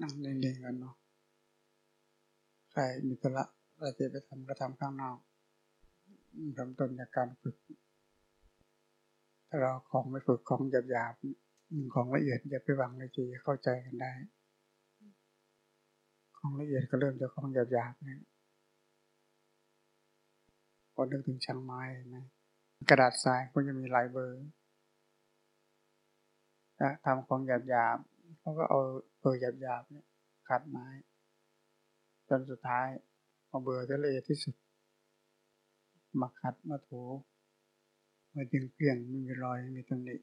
นั่งเล่นๆกันเนาะใครมีธุระอะไรจะไปทำก็ทำข้างนอกเริ่มต้นจากการฝึก ถ้าเราของไม่ฝึกของหยาบๆของละเอียดอย่าไปหวังเลยจะเข้าใจกันได้ ของละเอียดก็เริ่มจากของหยาบๆนี่ยพอนึกถึงช่างไม้ไหมกระดาษทรายก็จะมีลายเบอร์ทำของหยาบๆ เขาก็เอาเบอร์หยาบๆเนี่ยขัดไม้ จนสุดท้ายเอาเบอร์ที่ละเอียดที่สุด มาขัดมาถูมาดึงเปลี่ยนไม่มีรอยไม่มีตำหนิ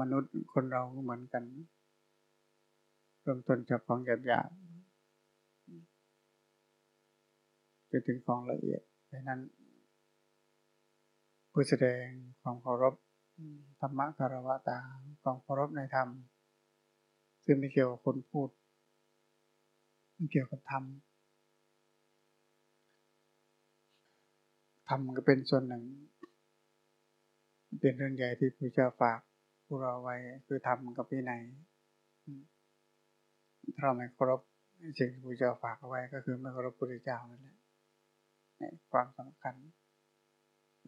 มนุษย์คนเราก็เหมือนกันเริ่มต้นจากของหยาบๆไปถึงของละเอียดดังนั้นผู้แสดงความเคารพธรรมะคารวะตาความเคารพในธรรม ซึ่งไม่เกี่ยวกับคนพูดไม่เกี่ยวกับธรรมธรรมก็เป็นส่วนหนึ่ง เป็นเรื่องใหญ่ที่พระเจ้าฝากพวกเราไว้ คือธรรมกับวินัยถ้าเราไม่เคารพสิ่งที่พระเจ้าฝากเอาไว้ ก็คือไม่เคารพพระเจ้านั่นแหละความสำคัญ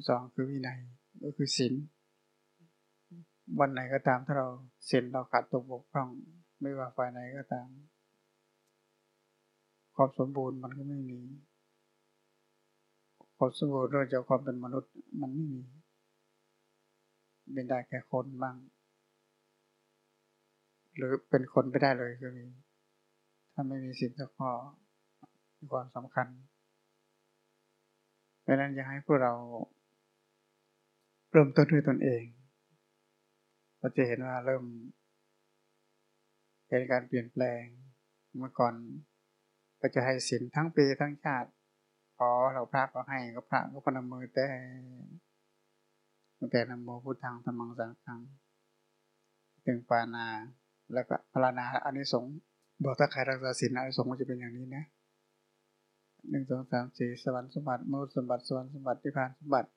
สองคือวินัยก็คือศีลวันไหนก็ตามถ้าเราศีลเราขาดตกบกพร่อง ไม่ว่าฝ่ายไหนก็ตาม ความสมบูรณ์มันก็ไม่มี ความสมบูรณ์โดยจากความเป็นมนุษย์มันไม่มี เป็นได้แค่คนบ้าง หรือเป็นคนไม่ได้เลยก็มี ถ้าไม่มีสิ่งสักข้อมีความสำคัญเพราะนั้นอยากให้พวกเราเริ่มต้นด้วยตนเอง เราจะเห็นว่าเริ่ม เห็นการเปลี่ยนแปลง เมื่อก่อนก็จะให้สินทั้งปีทั้งชาติขอเราพระก็ให้ก็พระก็พนมมือแต่แต่นโมพุทธังธรรมังสังฆังถึงปานา แล้วก็พานาอันนี้สงบอกถ้าใครรักษาศีลอันนี้สงก็จะเป็นอย่างนี้นะหนึ่งสองสามสี่สวรรค์สมบัติมุสมบัติสวรรค์สมบัติที่ผ่านสมบัติ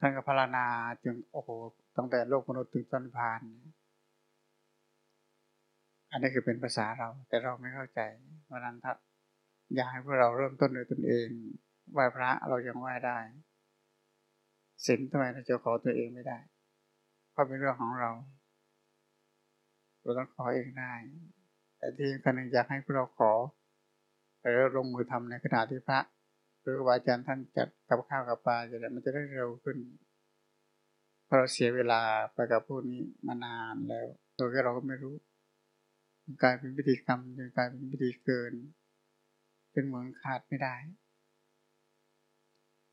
ท่านก็พารณาจึงโอ้โหตั้งแต่โลกมนุษย์ถึงสันพาน อันนี้คือเป็นภาษาเรา แต่เราไม่เข้าใจเพราะนั้นถ้าอยากให้พวกเราเริ่มต้นด้วยตนเองไหว้พระเรายังไหว้ได้ศีลทำไมเราจะขอตัวเองไม่ได้ เพราะเป็นเรื่องของเรา เราต้องขอเองได้ แต่ที่คนหนึ่งอยากให้พวกเราขอแล้วลงมือทำในขณะที่พระหรือว่าอาจารย์ท่านจัดกับข้าวกับปลาจะได้มันจะได้เร็วขึ้นเพราะเราเสียเวลาไปกับพวกนี้มานานแล้วโดยที่เราก็ไม่รู้ กลายเป็นพิธีกรรมจนกลายเป็นพิธีเกิน เป็นเหมือนขาดไม่ได้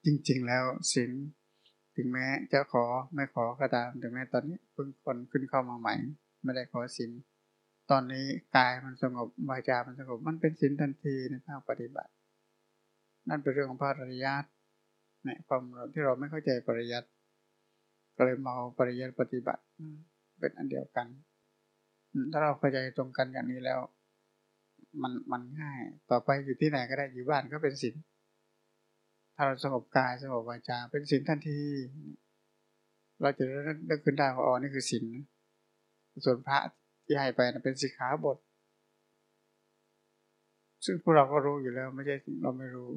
จริงๆแล้วศีลถึงแม้จะขอไม่ขอก็ตามถึงแม้ตอนนี้เพิ่งคนขึ้นเข้ามาใหม่ ไม่ได้ขอศีลตอนนี้กายมันสงบวาจามันสงบมันเป็นศีลทันทีในภาคปฏิบัติ นั่นเป็นเรื่องของพระปริยัติเนี่ยความที่เราไม่เข้าใจปริยัติก็เลยเมาปริยัติปฏิบัติเป็นอันเดียวกัน ถ้าเราเข้าใจตรงกันอย่างนี้แล้ว มันมันง่าย ต่อไปอยู่ที่ไหนก็ได้อยู่บ้านก็เป็นศีลถ้าเราสงบกายสงบวาจาเป็นศีลทันที เราจะได้ขึ้นได้ว่าอ๋อนี่คือศีลส่วนพระที่ให้ไปเป็นสิกขาบท ซึ่งพวกเราก็รู้อยู่แล้ว ไม่ใช่เราไม่รู้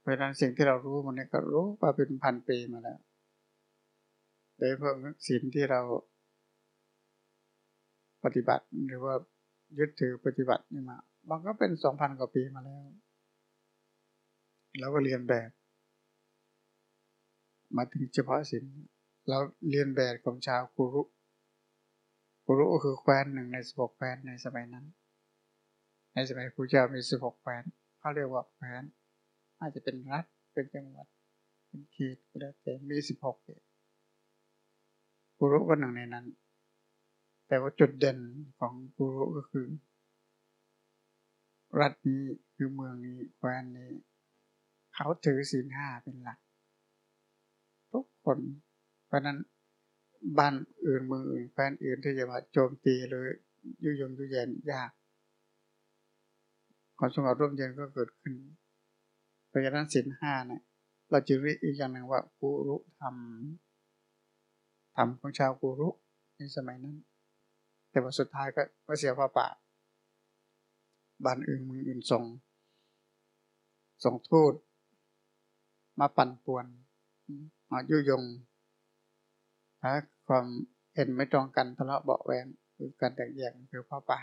เพราะนั้นสิ่งที่เรารู้มันนี่ก็รู้มาเป็นพันปีมาแล้วโดยเพิ่มสิ่งที่เรา ปฏิบัติ หรือว่ายึดถือปฏิบัตินี่มามันก็เป็นสองพันกว่าปีมาแล้วเราก็เรียนแบบ มาถึงเฉพาะสิ่งเราเรียนแบบของชาวกุรุกุรุก็คือแคว้นหนึ่งในสิบหกแคว้นในสมัยนั้น ในสมัยพระเจ้ามีสิบหกแคว้นเขาเรียกว่าแคว้นอาจจะเป็นรัฐเป็นจังหวัด เป็นเขตก็ได้แต่มีสิบหกเขตกุรุก็หนึ่งในนั้น แต่ว่าจุดเด่นของกุรุก็คือ รัฐนี้คือเมืองนี้แคว้นนี้ เขาถือศีลห้าเป็นหลัก ทุกคน เพราะนั้นบ้านอื่นเมืองอื่นแคว้นอื่นที่จะมาโจมตีหรือยุยงยุยนยากความสงบร่มเย็นก็เกิดขึ้นเพราะฉะนั้นสินห้าเนี่ยเราจะเรียกอีกอย่างหนึ่งว่ากุรุธรรมธรรมของชาวกุรุในสมัยนั้น แต่ว่าสุดท้ายก็ก็เสียพระป่าบ้านอื่นเมืองอื่นส่ง ส่งทูตมาปั่นป่วนมายุยงถ้าความเห็นไม่ตรงกันทะเลาะเบาแวงคือการแตกแยกคือพ่อป่า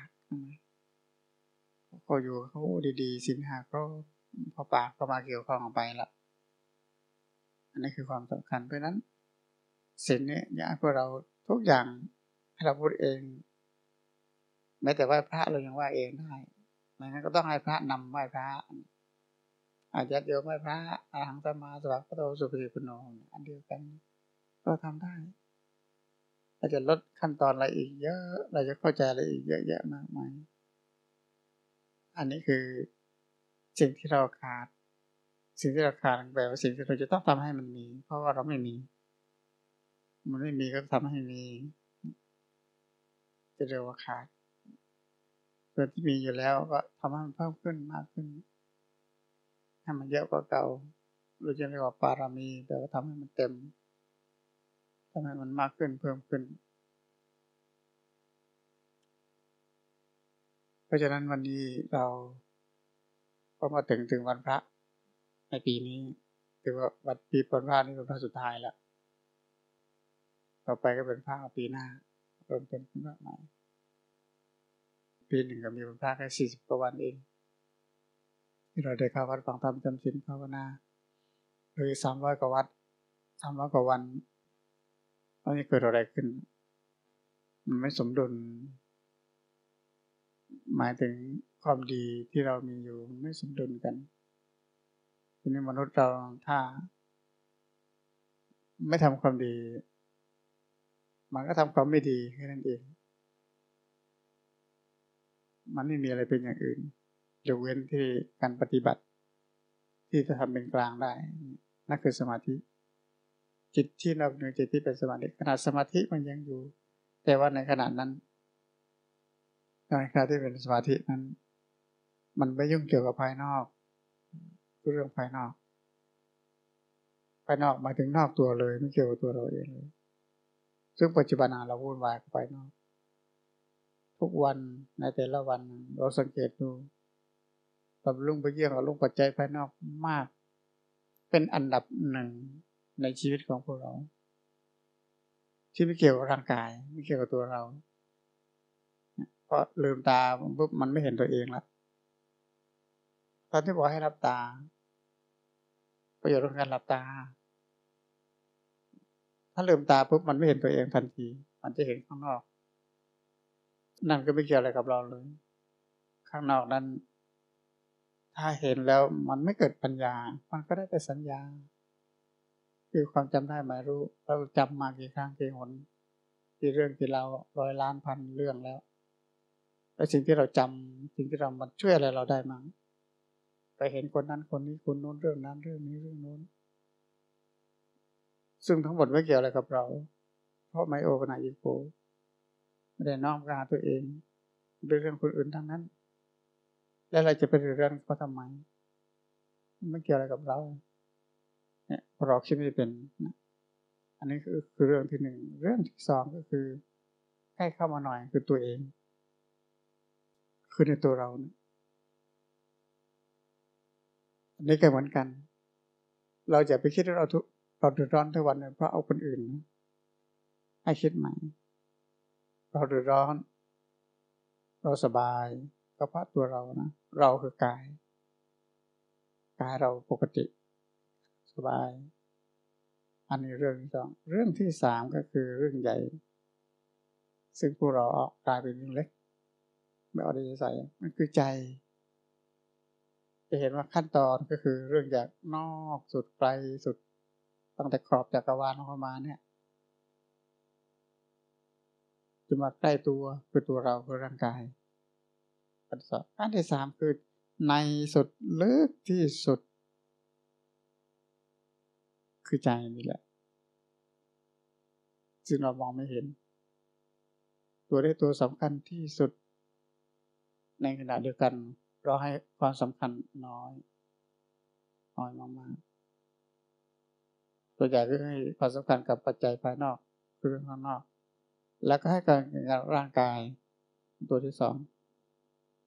เขาอยู่เขาดีๆสิงหาก็พ่อป่าก็มาเกี่ยวข้องไปละอันนี้คือความสำคัญเพราะนั้นสิ่งนี้อยากพวกเราทุกอย่างให้เราพูดเอง แม้แต่ว่าพระเรายังว่าเองได้ไม่งั้นก็ต้องให้พระนำไหว้พระอาจจะเดียวไหว้พระอาหังสมาสวัสดิ์พระโตสุภิปุโนอันเดียวกันก็ทำได้เราจะลดขั้นตอนอะไรอีกเยอะ เราจะเข้าใจอะไรอีกเยอะแยะมากมาย อันนี้คือสิ่งที่เราขาด สิ่งที่เราขาดแปลว่าสิ่งที่เราจะต้องทำให้มันมี เพราะว่าเราไม่มี มันไม่มีก็ทำให้มี จะเรียกว่าขาด ส่วนที่มีอยู่แล้วก็ทำให้มันเพิ่มขึ้นมากขึ้น ให้มันเยอะกว่าเก่าเราจะเรียกว่าปารามีแต่ว่าทำให้มันเต็มทำให้มันมากขึ้นเพิ่มขึ้น เพราะฉะนั้นวันนี้เราก็มาถึงถึงวันพระในปีนี้ถือว่าวันปีปนพระนี่เป็นพระสุดท้ายแล้ว ต่อไปก็เป็นพระปีหน้าเริ่มเป็นพระใหม่ ปีหนึ่งก็มีวันพระแค่สี่สิบกว่าวันเอง ที่เราได้เข้าวัดฟังธรรมจำศีลภาวนาหรือสามร้อยกว่าวัดสามร้อยกว่าวันตอนนี้เกิดอะไรขึ้น มันไม่สมดุล หมายถึงความดีที่เรามีอยู่ไม่สมดุลกันทีนี้มนุษย์เราถ้า ไม่ทำความดี มันก็ทำความไม่ดีแค่นั้นเอง มันไม่มีอะไรเป็นอย่างอื่นยกเว้นที่การปฏิบัติ ที่จะทำเป็นกลางได้นั่นคือสมาธิ จิตที่เราหนึ่งจิตที่เป็นสมาธิขนาดสมาธิมันยังอยู่ แต่ว่าในขณะนั้นในขณะที่เป็นสมาธินั้น มันไม่ยุ่งเกี่ยวกับภายนอกเรื่องภายนอก ภายนอกมาถึงนอกตัวเลย ไม่เกี่ยวกับตัวเราเองเลย ซึ่งปัจจุบันเราวุ่นวายกับภายนอก ทุกวันในแต่ละวัน เราสังเกตดูกับลุงไปเยี่ยงกับลุงปัจจัยภายนอกมาก เป็นอันดับหนึ่งในชีวิตของพวกเรา ที่ไม่เกี่ยวกับร่างกาย ไม่เกี่ยวกับตัวเราเพราะลืมตาปุ๊บมันไม่เห็นตัวเองละตอนที่บอกให้รับตา ประโยชน์ของการหลับตา ถ้าลืมตาปุ๊บมันไม่เห็นตัวเองทันที มันจะเห็นข้างนอก นั่นก็ไม่เกี่ยวอะไรกับเราเลย ข้างนอกนั้น ถ้าเห็นแล้วมันไม่เกิดปัญญา มันก็ได้แต่สัญญา คือความจำได้หมายรู้ เราจำมากี่ครั้งกี่หนกี่เรื่องกี่เราร้อยล้านพันเรื่องแล้วแล้วสิ่งที่เราจำสิ่งที่เรามันช่วยอะไรเราได้มั้งไปเห็นคนนั้นคนนี้คนโน้นเรื่องนั้นเรื่องนี้เรื่องโน้น ซึ่งทั้งหมดไม่เกี่ยวอะไรกับเรา เพราะไม่โอปนาอิโก ไม่ได้น้อมกาตัวเองเป็นเรื่องคนอื่นทั้งนั้น แล้วเราจะไปเรื่องเขาทำไมไม่เกี่ยวอะไรกับเรา เนี่ยเราคิดไม่เป็นนะอันนี้คือคือเรื่องที่หนึ่งเรื่องที่สองก็คือใกล้เข้ามาหน่อยคือตัวเอง คือในตัวเราเนี่ยอันนี้ก็เหมือนกัน เราจะไปคิดว่าเราทุกเราเดือดร้อนทุกวันเพราะเอาคนอื่น ให้คิดใหม่ เราเดือดร้อน เราสบายก็เพราะตัวเรานะ เราคือกาย กายเราปกติ สบาย อันนี้เรื่องที่สอง เรื่องที่สามก็คือเรื่องใหญ่ ซึ่งพวกเราออกกลายเป็นเรื่องเล็ก ไม่เอาใจใส่ มันคือใจ จะเห็นว่าขั้นตอนก็คือเรื่องจากนอกสุดไกลสุด ตั้งแต่ขอบจักรวาลเข้ามาเนี่ย จะมาใกล้ตัวคือตัวเราคือร่างกายอันที่สองอันที่สามคือในสุดลึกที่สุด คือใจนี่แหละซึ่งเรามองไม่เห็น ตัวได้ตัวสำคัญที่สุด ในขณะเดียวกัน เราให้ความสำคัญน้อย น้อยมากๆตัวใหญ่ก็ให้ความสำคัญกับปัจจัยภายนอกคือเรื่องข้างนอก แล้วก็ให้การงานร่างกาย ตัวที่สอง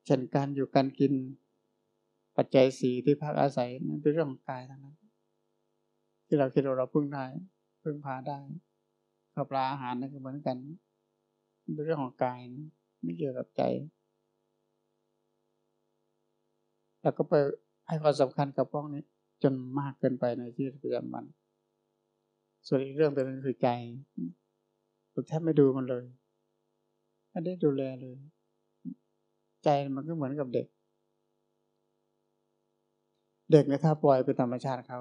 เช่นการอยู่การกินปัจจัยสีที่พักอาศัยนั่นเป็นเรื่องของกายทั้งนั้น ที่เราคิดว่าเราพึ่งได้พึ่งพาได้ข้าวปลาอาหารนั่นก็เหมือนกันเป็นเรื่องของกายไม่เกี่ยวกับใจ แล้วก็ไปให้ความสำคัญกับพวกนี้ จนมากเกินไปในชีวิตประจำวัน ส่วนอีกเรื่องเป็นคือใจ เราแทบไม่ดูมันเลยไม่ได้ดูแลเลย ใจมันก็เหมือนกับเด็ก เด็กเนี่ยถ้าปล่อยเป็นธรรมชาติเขา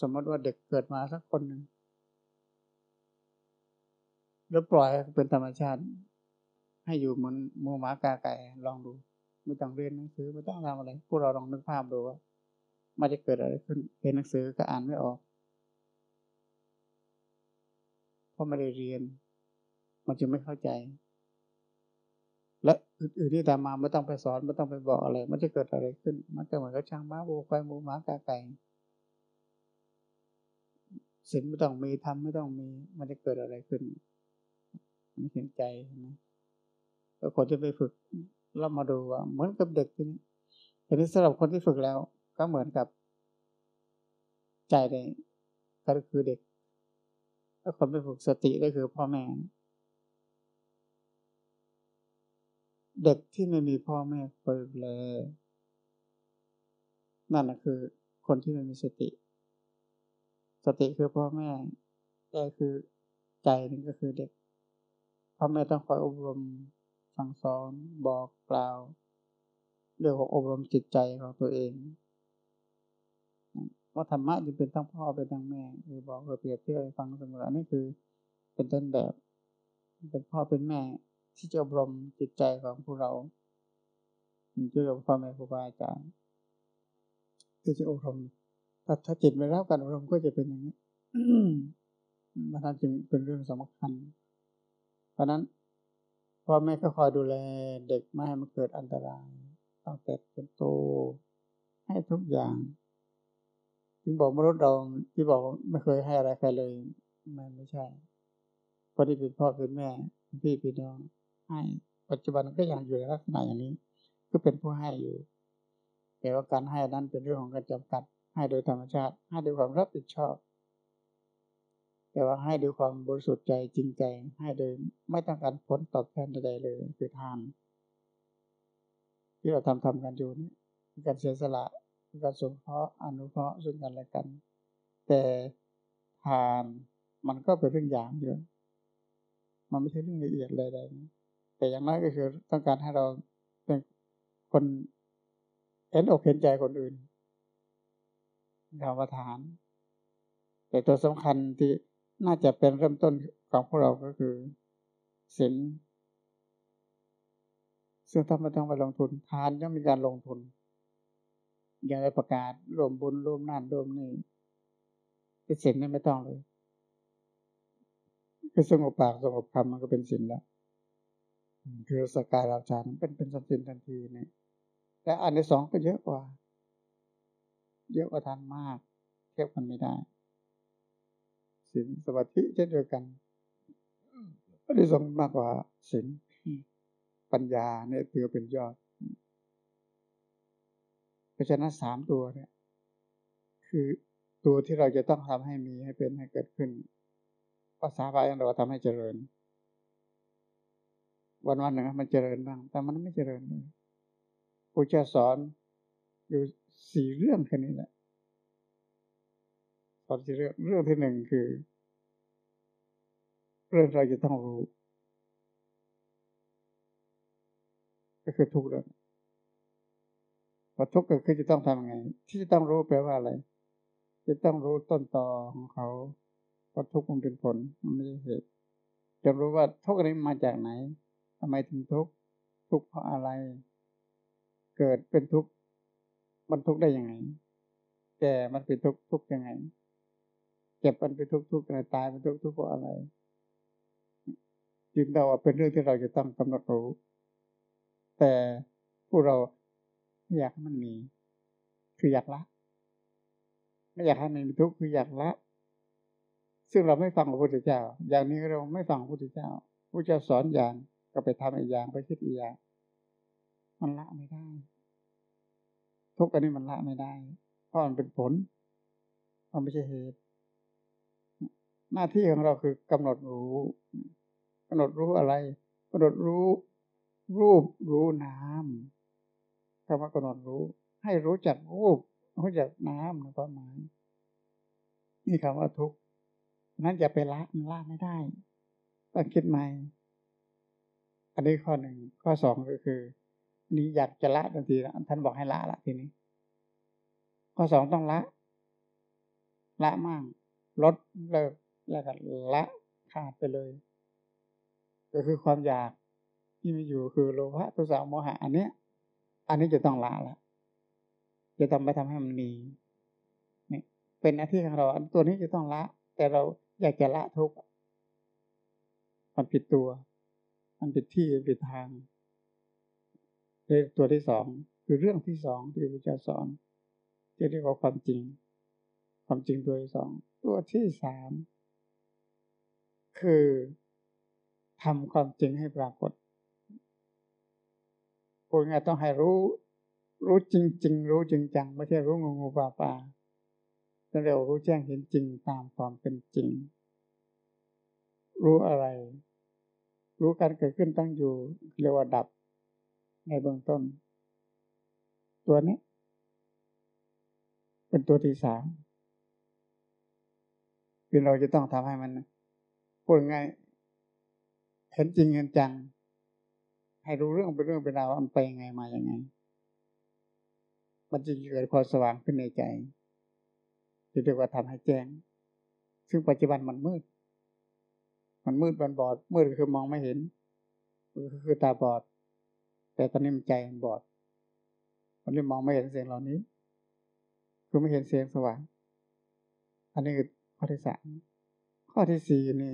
สมมติว่าเด็กเกิดมาสักคนหนึ่งแล้วปล่อยเป็นธรรมชาติ ให้อยู่เหมือนมูหมากาไก่ลองดู ไม่ต้องเรียนหนังสือไม่ต้องทำอะไร พวกเราลองนึกภาพดูว่ามันจะเกิดอะไรขึ้นเห็นหนังสือก็อ่านไม่ออกเพราะไม่ได้เรียน มันจะไม่เข้าใจ และอื่นๆที่ตามมาไม่ต้องไปสอนไม่ต้องไปบอกอะไร มันจะเกิดอะไรขึ้น มันก็เหมือนกับช่างม้าโบไฟมูหมากาไก่ศีลไม่ต้องมีทำไม่ต้องมี มันจะเกิดอะไรขึ้นไม่เห็นใจนะแล้วคนที่ไปฝึกเรามาดูว่าเหมือนกับเด็กทีนี้ทีนี้สำหรับคนที่ฝึกแล้ว ก็เหมือนกับ ใจเลยก็คือเด็กถ้าคนไปฝึกสติก็คือพ่อแม่ เด็กที่ไม่มีพ่อแม่คอยดูแลนั่นแหะคือ คนที่ไม่มีสติ สติคือพ่อแม่ใจคือใจนี่ก็คือเด็กพ่อแม่ต้องคอยอบรมสั่งสอนบอกกล่าวเรื่องของอบรมจิตใจของตัวเองว่าธรรมะจะเป็นทั้งพ่อเป็นทั้งแม่หรือบอกเปรียบเทียบฟังเสมอนี่คือเป็นต้นแบบ เป็นพ่อเป็นแม่ ที่จะอบรมจิตใจของพวกเราที่เราพ่อแม่ครูบาอาจารย์ที่จะอบรมถ้าถ้าจิตไม่รับการอบรมก็จะเป็นอย่างนี้มันจึงเป็นเรื่องสำคัญ เพราะนั้นพ่อแม่ก็คอยดูแลเด็กไม่ให้มันเกิดอันตรายตั้งแต่จนโตให้ทุกอย่างถึงบอกมนุษย์เราที่บอกไม่เคยให้อะไรใครเลย มันไม่ใช่พอที่เป็นพ่อเป็นแม่พี่พี่น้อง ให้ ปัจจุบันก็ยังอยู่ในลักษณะอย่างนี้ ก็เป็นผู้ให้อยู่ แต่ว่าการให้นั้นเป็นเรื่องของการจำกัด ให้โดยธรรมชาติ ให้โดยความรับผิดชอบ แต่ว่าให้ด้วยความบริสุทธิ์ใจจริงใจ ให้โดยไม่ต้องการผลตอบแทนใดๆเลยคือทาน ที่เราทำทำกันอยู่นี่การเสียสละการสงเคราะห์อนุเคราะห์ซึ่งกันและกัน แต่ทานมันก็เป็นเรื่องอย่างเยอะมันไม่ใช่เรื่องละเอียดเลยใด แต่อย่างน้อยก็คือต้องการให้เราเป็นคนเห็นอกเห็นใจคนอื่นคำว่าทาน แต่ตัวสำคัญที่น่าจะเป็นเริ่มต้นของพวกเราก็คือศีลซึ่งถ้าไม่ต้องไปลงทุนทานต้องมีการลงทุน อย่าไปประกาศรวมบุญรวมนั่นรวมนี่เป็นศีลนี่ไม่ต้องเลย คือสงบปากสงบคำมันก็เป็นศีลแล้ว คือสกายราชาเป็นเป็นสันทันทีเนี่ยแต่อันที่สองก็เยอะกว่า เยอะกว่าทานมาก เทียบกันไม่ได้ศีลสมาธิเช่นเดียวกันอันนี้สองมากกว่าศีลปัญญาเนี่ยถือเป็นยอดเพราะฉะนั้นสามตัวเนี่ย คือตัวที่เราจะต้องทำให้มีให้เป็นให้เกิดขึ้นภาษาบาลีเราทำให้เจริญ วันวันหนึ่งมันเจริญบ้าง แต่มันไม่เจริญเลยครูจะสอนอยู่สี่เรื่องแค่นี้แหละตอนที่เรื่องเรื่องที่หนึ่งคือ เรื่องเราจะต้องรู้ ก็คือทุกข์แล้วพอทุกข์เกิดขึ้นจะต้องทำยังไง ที่จะต้องรู้แปลว่าอะไร จะต้องรู้ต้นตอของเขาเพราะทุกข์มันเป็นผลมันไม่ใช่เหตุจะรู้ว่าทุกข์นี้มาจากไหนำไมถึงทุกข์ทุกข์เพราะอะไร เกิดเป็นทุกข์มันทุกข์ได้ยังไง แก่มันเป็นทุกข์ทุกข์ยังไง เจ็บมันไปทุกๆอะไรตายไปทุกๆเพราะอะไรจึงเราเป็นเรื่องที่เราจะต้องกำหนดรู้ แต่ผู้เราไม่อยากให้มันมี คืออยากละ ไม่อยากให้มันมีทุกข์คืออยากละซึ่งเราไม่ฟังพระพุทธเจ้า อย่างนี้เราไม่ฟังพระพุทธเจ้าพระเจ้าสอนอย่าง ก็ไปทำอีกอย่างไปคิดอีกอย่างมันละไม่ได้ ทุกอันนี้มันละไม่ได้ เพราะมันเป็นผล มันไม่ใช่เหตุ หน้าที่ของเราคือกำหนดรู้กำหนดรู้อะไรกำหนดรู้ รูปรู้น้ำคำว่ากำหนดรู้ ให้รู้จักรูป รู้จักน้ำในความหมายนี่คำว่าทุกข์นั้นจะไปละมันละไม่ได้ต้องคิดใหม่ อันนี้ข้อหนึ่งข้อสองก็คืออันนี้อยากจะละทันทีท่านบอกให้ละละทีนี้ ข้อสองต้องละ ละมากลดเลิกแล้วก็ละขาดไปเลย ก็คือความอยากที่มีอยู่คือโลภะตุสาโมหะอันเนี้ย อันนี้จะต้องละละจะต้องไปทำให้มันมีนี่เป็นหน้าที่ของเราอันตัวนี้จะต้องละ แต่เราอยากจะละทุกข์มันผิดตัว มันผิดที่ผิดทางเรื่องตัวที่สองคือเรื่องที่สองที่พระเจ้าสอนจะเรียกว่าความจริง ความจริงตัวที่สองตัวที่สามคือทำความจริงให้ปรากฏพูดง่ายต้องให้รู้ รู้จริงๆรู้จริงจังไม่ใช่รู้งูงูปลาปลาเรียกรู้แจ้งเห็นจริงตามความเป็นจริง รู้อะไร รู้การเกิดขึ้นตั้งอยู่เรียกว่าดับ ในเบื้องต้น ตัวนี้ เป็นตัวที่สามคือเราจะต้องทำให้มันพูดง่ายเห็นจริงเห็นจัง ให้รู้เรื่องเป็นเรื่องเป็นราวมันไปยังไงมาอย่างไง มันจะเกิดความสว่างขึ้นในใจจะเรียกว่าทำให้แจ้ง ซึ่งปัจจุบันมันมืด มันมืดบันบอด มืดคือมองไม่เห็นคือตาบอด แต่ตอนนี้มันใจมันบอด มันเลยมองไม่เห็นเสียงเหล่านี้ คือไม่เห็นเสียงสว่างอันนี้คือข้อที่สามข้อที่สี่นี่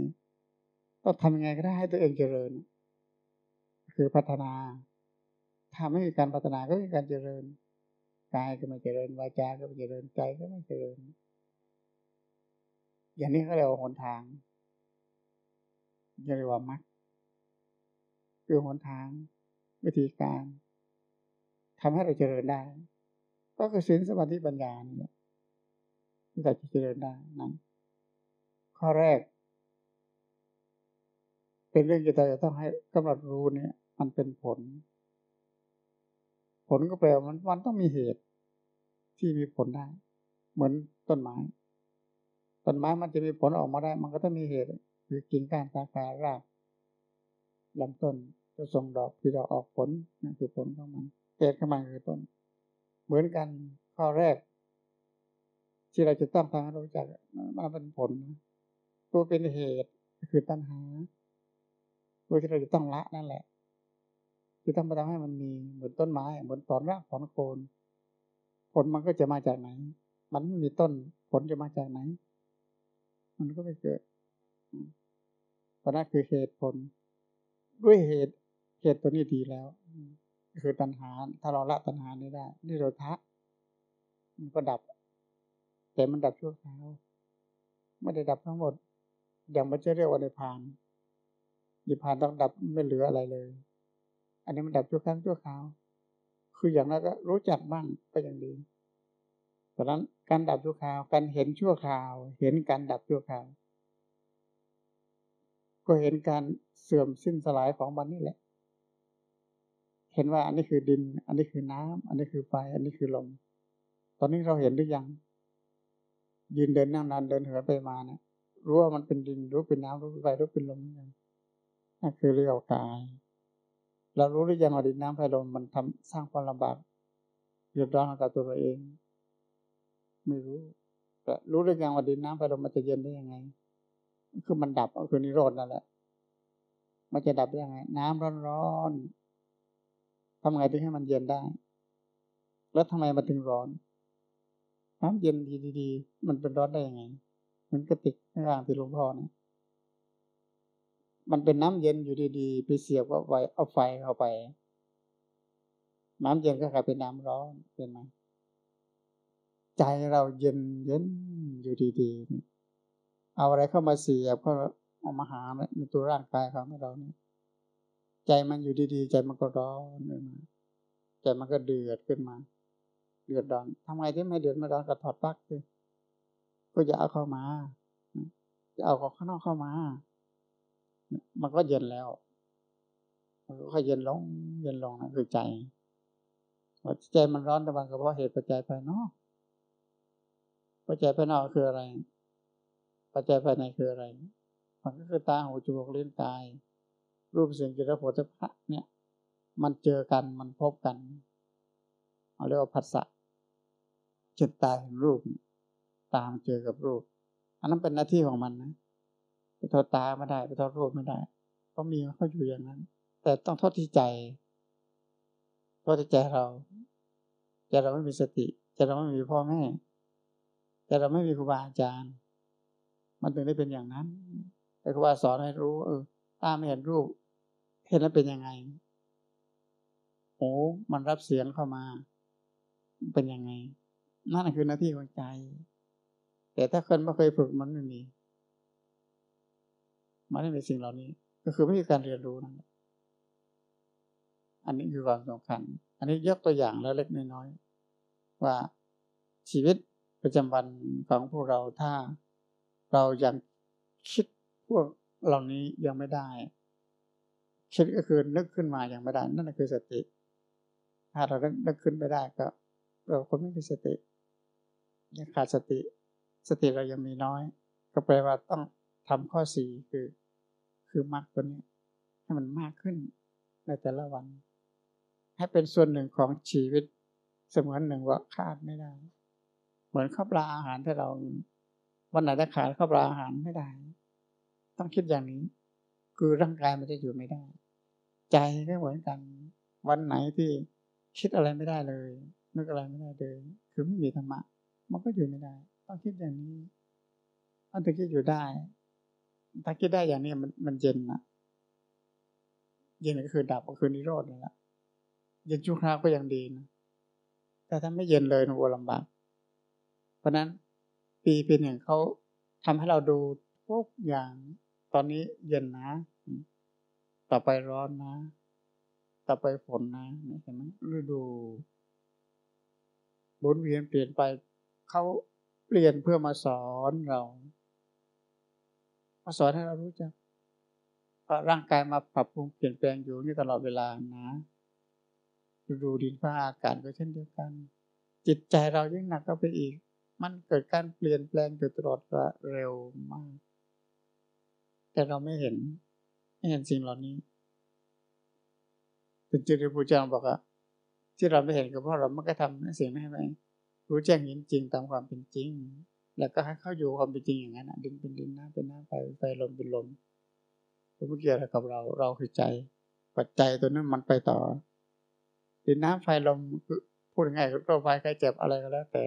ต้องทำยังไงก็ได้ให้ตัวเองเจริญ คือพัฒนาถ้าไม่มีการพัฒนาก็มีการเจริญกายก็ไม่เจริญวาจาก็ไม่เจริญใจก็ไม่เจริญ อย่างนี้เขาเรียกว่าหนทาง เรียกว่ามรรคคือหนทาง วิธีการทำให้เราเจริญได้ ก็คือศีลสมาธิปัญญานี่ที่เราจะเจริญได้นั้นข้อแรก เป็นเรื่องที่เราจะต้องให้กำหนดรู้เนี่ย มันเป็นผล ผลก็แปลว่ามันมันต้องมีเหตุ ที่มีผลได้ เหมือนต้นไม้ต้นไม้มันจะมีผลออกมาได้ มันก็ต้องมีเหตุ คือกิ่งก้านสาขารากลำต้นจะส่งดอกที่เราออกผลนั่นคือผลของมันเหตุของมันคือต้น เหมือนกันข้อแรก ที่เราจะต้องทำให้รู้จักมันเป็นผลตัวเป็นเหตุคือตัณหาตัวที่เราจะต้องละนั่นแหละที่ต้องมาทำให้มันมีเหมือนต้นไม้เหมือนตอนรากถอนโคนผลมันก็จะมาจากไหน มันไม่มีต้นผลจะมาจากไหน มันก็ไม่เกิด เพราะนั่นคือเหตุผล ด้วยเหตุเหตุตัวนี้ดีแล้ว คือตัณหา ถ้าเราละตัณหานี้ได้นี่โรทะมันก็ดับ แต่มันดับชั่วคราวไม่ได้ดับทั้งหมด อย่างมันจะเรียกว่าในพานนิพพานต้องดับไม่เหลืออะไรเลย อันนี้มันดับชั่วครั้งชั่วคราว คืออย่างนั้นก็รู้จักบ้างก็ยังดีเพราะนั้นการดับชั่วคราว การเห็นชั่วคราว เห็นการดับชั่วคราว ก็เห็นการเสื่อมสิ้นสลายของมันนี่แหละ เห็นว่าอันนี้คือดิน อันนี้คือน้ำอันนี้คือไฟ อันนี้คือลม ตอนนี้เราเห็นหรือยัง ยืนเดินนั่งนานเดินเหินไปมาเนะรู้ว่ามันเป็นดิน รู้เป็นน้ำรู้เป็นไฟรู้เป็นลมยังนั่นคือเรียกกาย เรารู้หรือยังว่าดินน้ำไฟลมมันทำสร้างความลำบากเดือดร้อนกับตัวเราเอง ไม่รู้แต่รู้หรือยังว่าดินน้ำไฟลมมันจะเย็นได้ยังไง คือมันดับคือนิโรธนั่นแหละ มันจะดับได้ยังไง น้ำร้อนๆทำไงถึงให้มันเย็นได้ แล้วทำไมมันถึงร้อน น้ำเย็นดีๆมันเป็นร้อนได้ยังไงมือนกระติกร่างที่หลวงพ่อนี่ยมันเป็นน้ำเย็นอยู่ดีๆไปเสียบว่าไฟเอาไฟเข้าไป น้ำเย็นก็กลายเป็นน้ำร้อนเป็นไหมใจเราเย็นเย็นอยู่ดีๆ เอาอะไรเข้ามาเสียบก็เอามาหาในตัวร่างกายของเราเนี่ยใจมันอยู่ดีๆ ใจมันก็ร้อนขึ้นมาใจมันก็เดือดขึ้นมา เดือดร้อนทำไงที่ไม่เดือดไม่ร้อนก็ถอดปลั๊กเลยก็อย่าเอาเข้ามาจะเอาของข้างนอกเข้ามา มันก็เย็นแล้ว มันก็เย็นลง เย็นลงนะคือใจใจมันร้อนแต่บางก็เพราะเหตุปัจจัยภายนอกปัจจัยภายนอกคืออะไร ปัจจัยภายในคืออะไร มันก็คือตาหูจมูกลิ้นกาย รูปเสียงกลิ่นรสผลิตภัณฑ์เนี่ย มันเจอกันมันพบกันเราเรียกว่าผัสสะจิตตาเห็นรูป ตามเจอกับรูป อันนั้นเป็นหน้าที่ของมันนะไปโทษตาไม่ได้ไปโทษรูปไม่ได้ก็มีเขาอยู่อย่างนั้น แต่ต้องโทษที่ใจโทษที่ใจเราใจเราไม่มีสติใจเราไม่มีพ่อแม่ใจเราไม่มีครูบาอาจารย์ มันถึงได้เป็นอย่างนั้นแต่ครูบาสอนให้รู้ เออ ตาไม่เห็นรูป เห็นแล้วเป็นยังไงหูมันรับเสียงเข้ามา เป็นยังไง นั่นคือหน้าที่ของใจ แต่ถ้าคนไม่เคยฝึกมันไม่มี มันไม่มีสิ่งเหล่านี้ ก็คือไม่มีการเรียนรู้นั่นอันนี้คือความสำคัญ อันนี้ยกตัวอย่างแล้วเล็กน้อยว่าชีวิตประจำวันของพวกเราถ้า เรายังคิดพวกเหล่านี้ยังไม่ได้ คิดก็คือนึกขึ้นมายังไม่ได้ นั่นคือสติ ถ้าเรานึกขึ้นไม่ได้ก็เราคนไม่มีสติยังขาดสติ สติเรายังมีน้อย ก็แปลว่าต้องทำข้อสี่คือ คือมากตัวนี้ให้มันมากขึ้นในแต่ละวัน ให้เป็นส่วนหนึ่งของชีวิต เสมือนหนึ่งว่าขาดไม่ได้ เหมือนข้าวปลาอาหารที่เรา วันไหนจะขาดข้าวปลาอาหารไม่ได้ ต้องคิดอย่างนี้ คือร่างกายมันจะอยู่ไม่ได้ ใจก็เหมือนกัน วันไหนที่คิดอะไรไม่ได้เลยนึกอะไรไม่ได้เลยคือไม่มีธรรมะ มันก็อยู่ไม่ได้ ต้องคิดอย่างนี้มันถึงจะอยู่ได้ ถ้าคิดได้อย่างนี้มันมันเย็นนะเย็นก็คือดับก็คือนิโรธนี่แหละเย็นชั่วคราวก็ยังดีนะแต่ถ้าไม่เย็นเลยนะโอลำบาก เพราะนั้น ปีปีหนึ่งเขาทำให้เราดูทุกอย่าง ตอนนี้เย็นนะ ต่อไปร้อนนะ ต่อไปฝนนะเห็นไหมฤดูบนเวียนเปลี่ยนไปเขาเปลี่ยนเพื่อมาสอนเรามาสอนให้เรารู้จักร่างกายมาปรับปรุงเปลี่ยนแปลงอยู่นี่ตลอดเวลานะดูดินฟ้าอากาศก็เช่นเดียวกัน จิตใจเรายิ่งหนักเข้าไปอีก มันเกิดการเปลี่ยนแปลงอยู่ตลอดเร็วมาก แต่เราไม่เห็น ไม่เห็นสิ่งเหล่านี้เป็นจุดที่พระเจ้าบอกว่าที่เราไม่เห็นก็เพราะเราไม่ได้ทำสิ่งนั้นให้ไหมรู้แจ้งเห็นจริงตามความเป็นจริง แล้วก็ให้เข้าอยู่ความเป็นจริงอย่างนั้นดินเป็นดินน้ำเป็นน้ำไฟไฟลมเป็นลมไม่เกี่ยวอะไรกับเรา เราคือใจ ปัจจัยตัวนั้นมันไปต่อดินน้ำไฟลมพูดง่ายๆโรคภัยใครเจ็บอะไรก็แล้วแต่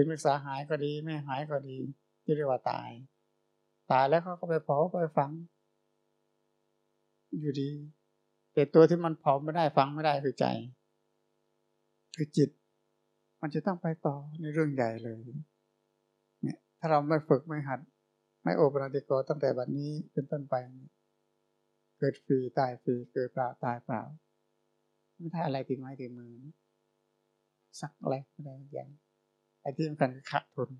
ถึงรักษาหายก็ดีไม่หายก็ดีที่เรียกว่าตาย ตายแล้วเขาก็ไปเผาไปฝัง อยู่ดี แต่ตัวที่มันเผาไม่ได้ฟังไม่ได้คือใจ คือจิต มันจะต้องไปต่อในเรื่องใหญ่เลย เนี่ย ถ้าเราไม่ฝึกไม่หัด ไม่โอปราติโกตั้งแต่บัดนี้เป็นต้นไป เกิดฟรีตายฟรีเกิดเปล่าตายเปล่าไม่ได้อะไรติดไม้ติดมือสักอะไรไม่ได้อย่าง ไอ้ที่สำคัญคือขาดทุน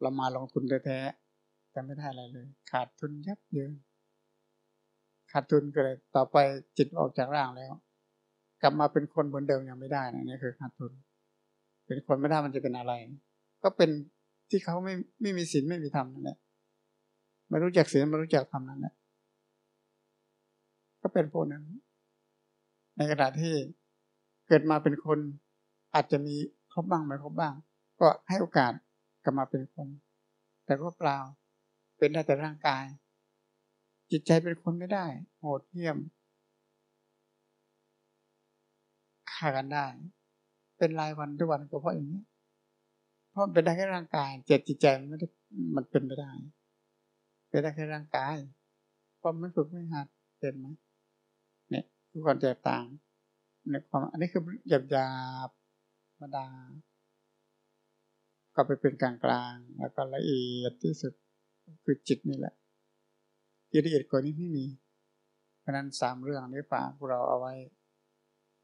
เรามาลงทุนแท้ๆแต่ไม่ได้อะไรเลย ขาดทุนยับเยินขาดทุนก็เลยต่อไปจิตออกจากร่างแล้ว กลับมาเป็นคนเหมือนเดิมยังไม่ได้นะนี่คือขาดทุน เป็นคนไม่ได้มันจะเป็นอะไร ก็เป็นที่เขาไม่ไม่มีศีลไม่มีธรรมนั่นแหละไม่รู้จักศีลไม่รู้จักธรรมนั่นแหละก็เป็นพวกนั้น ในขณะที่เกิดมาเป็นคนอาจจะมี บบ้างไม่ครบบ้าง ก็ให้โอกาสกลับมาเป็นคน แต่ก็เปล่าเป็นได้แต่ร่างกาย จิตใจเป็นคนไม่ได้โหดเหี้ยมฆ่ากันได้ เป็นรายวันทุกวันก็เพราะอย่างนี้ เพราะเป็นได้แค่ร่างกายเจตจิตใจมันไม่ได้มันเป็นไม่ได้ เป็นได้แค่ร่างกายเพราะไม่ฝึกไม่หัดเห็นไหมเนี่ยคือความแตกต่างในความอันนี้คือหยาบหยาบ รมดา ก็ไปเป็นกลางกลางแล้วก็ละเอียดที่สุดคือจิตนี่แหละที่ละเอียดกว่านี้ไม่มี เพราะนั้นสามเรื่องนี้ฝากพวกเราเอาไว้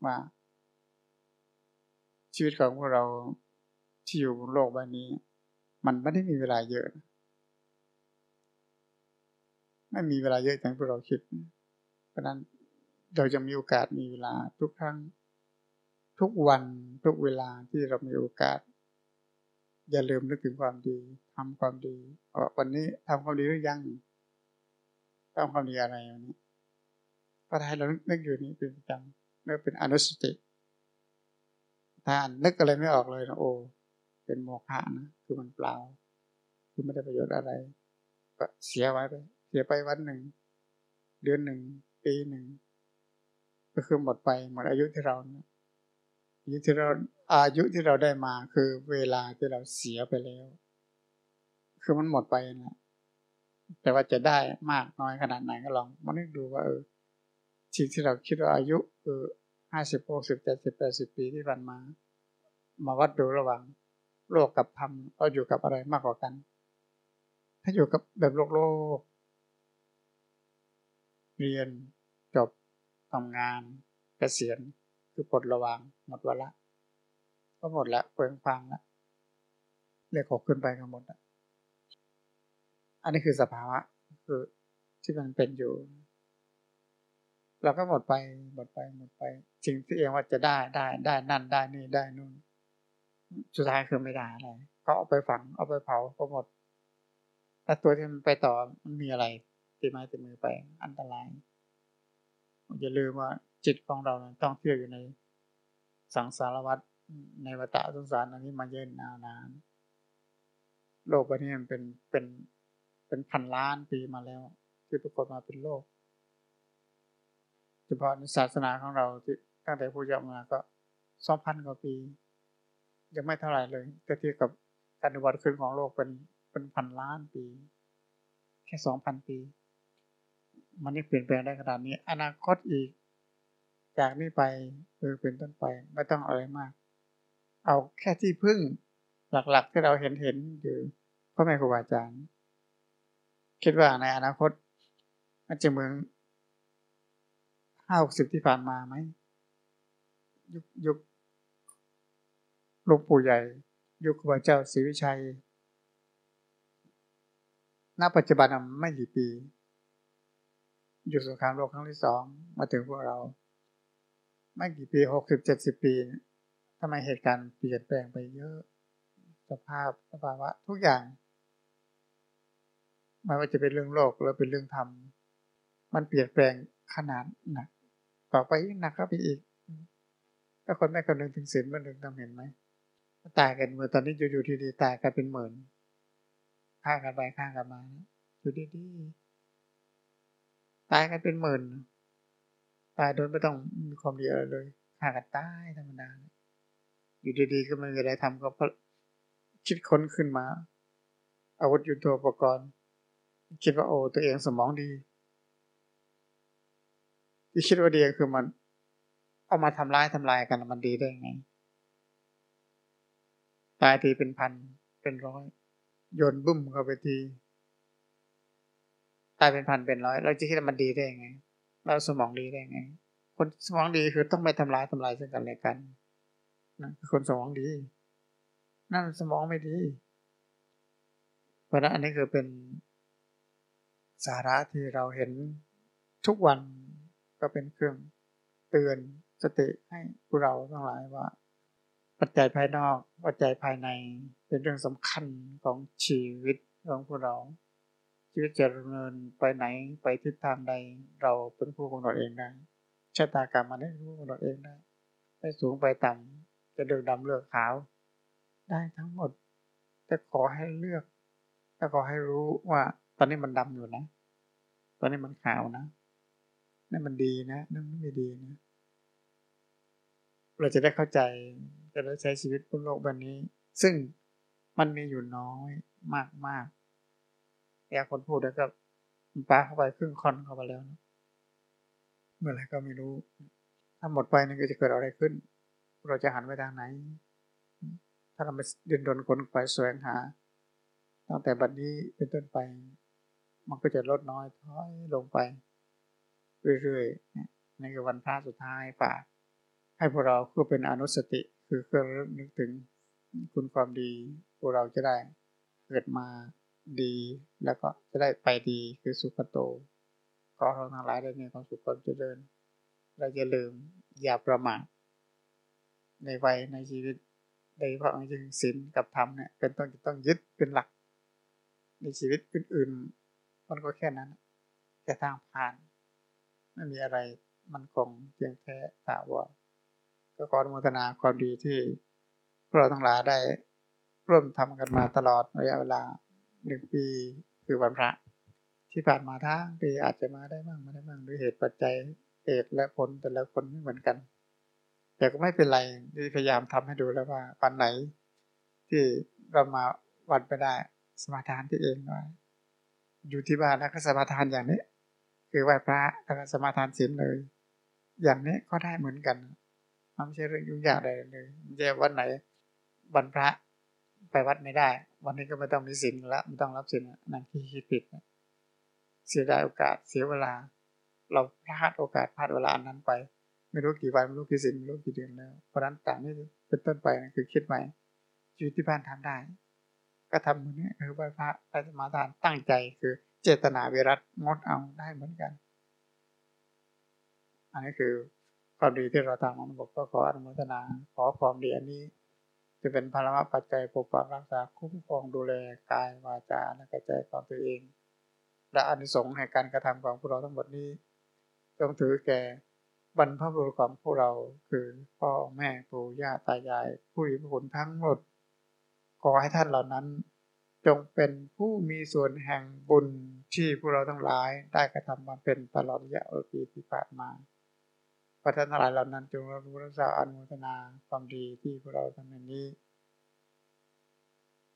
ว่าชีวิตของพวกเราที่อยู่บนโลกใบนี้ มันไม่ได้มีเวลาเยอะ ไม่มีเวลาเยอะอย่างที่เราคิด เพราะนั้นเราจะมีโอกาสมีเวลาทุกครั้ง ทุกวันทุกเวลาที่เรามีโอกาส อย่าลืมนึกถึงความดีทำความดีวันนี้ทำความดีหรือยังทำความดีอะไรวันนี้ก็ให้เรานึกอยู่นี้เป็นประจำนึกเป็นอนุสติถ้านึกอะไรไม่ออกเลยนะโอ้เป็นโมฆะนะคือมันเปล่า คือไม่ได้ประโยชน์อะไร ก็เสียไว้ไปเสียไปวันหนึ่ง เดือนหนึ่งปีหนึ่งก็คือหมดไปหมดอายุที่เรานะอา ยุที่เราอายุที่เราได้มาคือเวลาที่เราเสียไปแล้ว คือมันหมดไปนะแต่ว่าจะได้มากน้อยขนาดไหนก็ลองมานึกดูว่าเออสิ่งที่เราคิดว่าอายุคือห้าสิบหกสิบเจ็ดสิบแปดสิบปีที่ผ่านมา มาวัดดูระหว่างโลกกับธรรมเราอยู่กับอะไรมากกว่ากัน ถ้าอยู่กับแบบโลกโลก เรียนจบทำงานเกษียณ คือปลดระวางหมดวันละก็หมดละเปลืองฟังละเลขหกขึ้นไปก็หมดละอันนี้คือสภาวะคือที่มันเป็นอยู่ เราก็หมดไปหมดไปหมดไปสิ่งที่เองว่าจะได้ได้ได้นั่นได้นี่ได้นู่น สุดท้ายคือไม่ได้อะไรก็เอาไปฝังเอาไปเผาก็หมดแต่ตัวที่มันไปต่อมันมีอะไรตีไม้ตีมือไปอันตรายอย่าลืมว่า จิตของเราต้องเที่ยวอยู่ในสังสารวัฏในวัฏสงสารอันนี้มาเยินนานาน โลกใบนี้มันเป็นเป็นเป็นพันล้านปีมาแล้ว ที่ปรากฏมาเป็นโลกเฉพาะในศาสนาของเราที่ตั้งแต่ผู้ยามาก็สองพันกว่าปี ยังไม่เท่าไหร่เลยแต่เทียบกับการอวัฏขึ้นของโลกเป็นเป็นพันล้านปี แค่สองพันปี มันนี่เปลี่ยนแปลงได้ขนาดนี้ อนาคตอีก จากนี้ไปเออเป็นต้นไปไม่ต้องอะไรมาก เอาแค่ที่พึ่งหลักๆ ที่เราเห็นเห็นอยู่พ่อแม่ครูบาอาจารย์ คิดว่าในอนาคตมันจะเหมือนห้าหกสิบที่ผ่านมาไหมยุคยุคหลวงปู่ใหญ่ ยุคครูบาเจ้าศรีวิชัยณปัจจุบันไม่กี่ปี อยู่สงครามโลกครั้งที่สองมาถึงพวกเรา ไม่กี่ปีหกสิบเจ็ดสิบปีทำไมเหตุการณ์เปลี่ยนแปลงไปเยอะสภาพสภาวะทุกอย่างไม่ว่าจะเป็นเรื่องโลกหรือเป็นเรื่องธรรม มันเปลี่ยนแปลงขนาดหนักต่อไปยิ่งหนักเข้าไปอีก ถ้าคนไม่คำนึงถึงศีลมันถึงทำเห็นไหมตายกันเมื่อตอนนี้อยู่ๆทีดีตายกันเป็นหมื่นฆ่ากันไปฆ่ากันมาอยู่ดีๆตายกันเป็นหมื่น ตายโดยไม่ต้องมีความดีอะไรเลยฆ่ากันตายธรรมดา อยู่ดีๆก็ไม่มีอะไรทำก็คิดค้นขึ้นมา อาวุธยุทโธปกรณ์คิดว่าโอ้ตัวเองสมองดี ที่คิดว่าดีคือมัน เอามาทำร้ายทำลายกันมันดีได้ไง ตายทีเป็นพันเป็นร้อยโยนบุ้มเข้าไปที ตายเป็นพันเป็นร้อยเราจะคิดว่ามันดีได้ยังไง เราสมองดีได้ไง คนสมองดีคือต้องไม่ทำลายทำลายซึ่งกันและกันนั่นคือคนสมองดี นั่นสมองไม่ดี เพราะนั้นอันนี้คือเป็นสาระที่เราเห็นทุกวันก็เป็นเครื่องเตือนสติให้พวกเราทั้งหลายว่า ปัจจัยภายนอก ปัจจัยภายในเป็นเรื่องสำคัญของชีวิตของพวกเรา ชีวิตจะดำเนินไปไหนไปทิศทางใด เราเป็นผู้กำหนดเองได้ชะตากรรมมันได้ผู้กำหนดเองได้ไปสูงไปต่ำจะเลือกดำเลือกขาว ได้ทั้งหมด แต่ขอให้เลือกแต่ขอให้รู้ว่า ตอนนี้มันดำอยู่นะ ตอนนี้มันขาวนะนั่นมันดีนะนั่นไม่ดีนะ เราจะได้เข้าใจจะได้ใช้ชีวิตบนโลกใบนี้ ซึ่งมันมีอยู่น้อยมาก มากคนพูดแล้วก็ป้าเข้าไปครึ่งคอนเข้าไปแล้วนะเมื่อไรก็ไม่รู้ ถ้าหมดไปนั่นก็จะเกิดอะไรขึ้น เราจะหันไปทางไหน ถ้าเราไปดินดนคนไปแสวงหา ตั้งแต่บัดนี้เป็นต้นไป มันก็จะลดน้อยถอยลงไป เรื่อยๆนี่คือวันพระสุดท้ายฝาให้พวกเราเพื่อเป็นอนุสติคือเครื่องนึกถึงคุณความดีพวกเราจะได้เกิดมา ดี แล้วก็จะได้ไปดีคือสุขโตขอเราทั้งหลายได้มีความสุขความเจริญเราจะลืมอย่าประมาทในวัยในชีวิตโดยเฉพาะจริงศีลกับธรรมเนี่ยเป็นต้องต้องยึดเป็นหลัก ในชีวิตอื่นๆ มันก็แค่นั้นแค่ทางผ่านไม่มีอะไรมันคงเพียงแค่ถาวรก็ขออนุโมทนาความดีที่พวกเราทั้งหลายได้ร่วมทำกันมาตลอดระยะเวลา หนึ่งปีคือวันพระ ที่ผ่านมาทั้งปีอาจจะมาได้บ้างไม่ได้บ้างด้วยเหตุปัจจัยเหตุและผลแต่ละคนไม่เหมือนกัน แต่ก็ไม่เป็นไรที่พยายามทำให้ดูแล้วว่าวันไหน ที่เรามาวันไปได้สมาทานที่เองว่าอยู่ที่บ้านแล้วก็สมาทานอย่างนี้ คือไหว้พระแล้วก็สมาทานศีลเลย อย่างนี้ก็ได้เหมือนกันไม่ใช่เรื่องยุ่งยากอะไรเลยจะวันไหนวันพระ ไปวัดไม่ได้ วันนี้ก็ไม่ต้องมีศีลแล้วไม่ต้องรับศีลนั่นที่คิดผิดเสียดายโอกาสเสียเวลา เราพลาดโอกาสพลาดเวลาอันนั้นไป ไม่รู้กี่วันไม่รู้กี่สินไม่รู้กี่เดือนแล้วเพราะนั้นต่างนี่เป็นต้นไปคือคิดใหม่ชีวิตที่บ้านทำได้ ก็ทำเหมือนนี้คือไหว้พระไปสมาทานตั้งใจคือเจตนาเวรัตงดเอาได้เหมือนกัน อันนี้คือความดีที่เราทำของบอกก็ขออนุโมทนาขอความดีอันนี้ จะเป็นพลังปัจจัยปกปักรักษาคุ้มครองดูแลกายวาจาและใจของตัวเอง และอนิสงส์แห่งการกระทำของพวกเราทั้งหมดนี้จงถือแก่บรรพบุรุษของพวกเราคือพ่อแม่ปู่ย่าตายาย ผู้มีพระคุณทั้งหมด ขอให้ท่านเหล่านั้น จงเป็นผู้มีส่วนแห่งบุญที่พวกเราทั้งหลายได้กระทำมาเป็นตลอดระยะปีที่ผ่านมา พระท่านทั้งหลายเหล่านั้นจงรับรู้รักษาอนุโมทนาความดีที่พวกเราทำในนี้